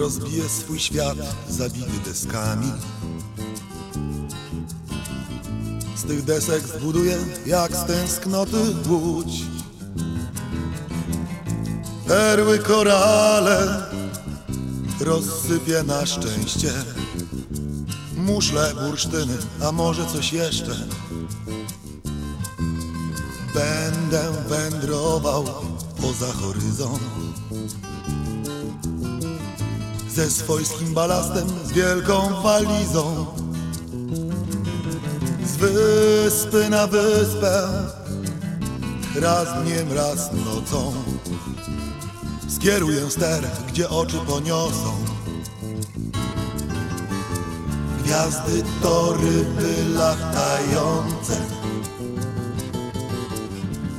rozbije swój świat zabity deskami. Z tych desek zbuduje jak z tęsknoty łódź. Perły korale rozsypie na szczęście. Muszle, bursztyny, a może coś jeszcze. Będę wędrował poza horyzont Ze swojskim balastem, z wielką walizą. Z wyspy na wyspę Raz dniem, raz nocą. Skieruję ster, gdzie oczy poniosą. Gwiazdy to ryby latające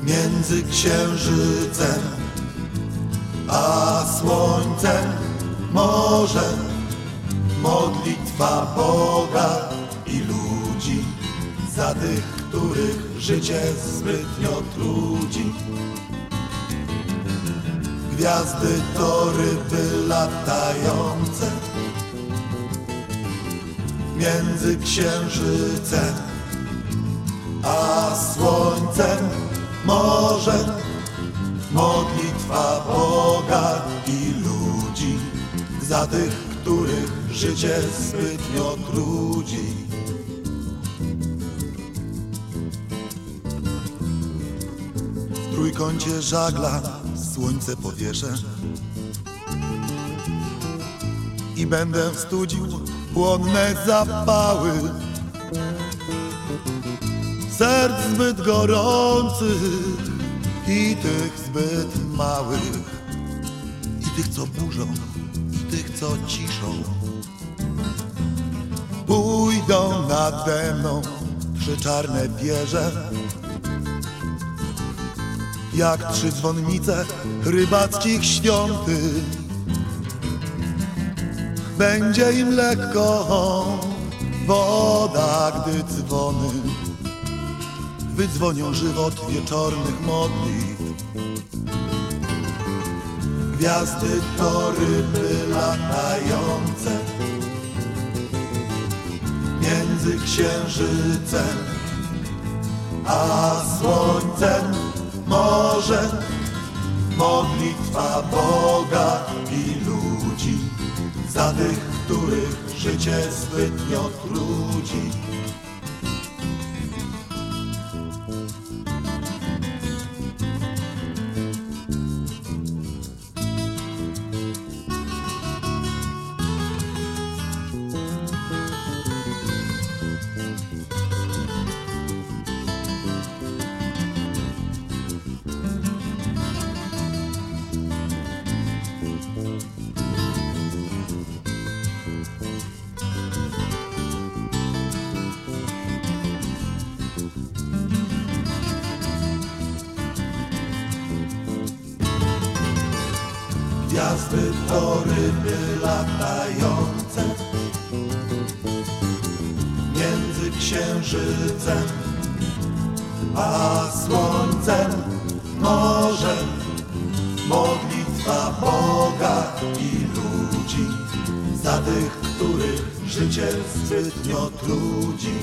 między księżycem a słońcem może modlitwa Boga i ludzi za tych, których życie zbytnio trudzi. Gwiazdy to ryby latające między księżycem a słońcem może modlitwa Boga za tych, których życie zbytnio trudzi. W trójkącie żagla słońce powieszę i będę studził płonne zapały serc zbyt gorących i tych zbyt małych, i tych, co burzą, tych, co ciszą. Pójdą nade mną trzy czarne wieże, jak trzy dzwonnice rybackich świątyń. Będzie im lekko woda, gdy dzwony wydzwonią żywot wieczornych modlitw. Gwiazdy to ryby latające między księżycem a słońcem. Może modlitwa Boga i ludzi za tych, których życie zbytnio trudzi. Gwiazdy to ryby latające między księżycem a słońcem. Może modlitwa Boga i ludzi za tych, których życie zbytnio trudzi.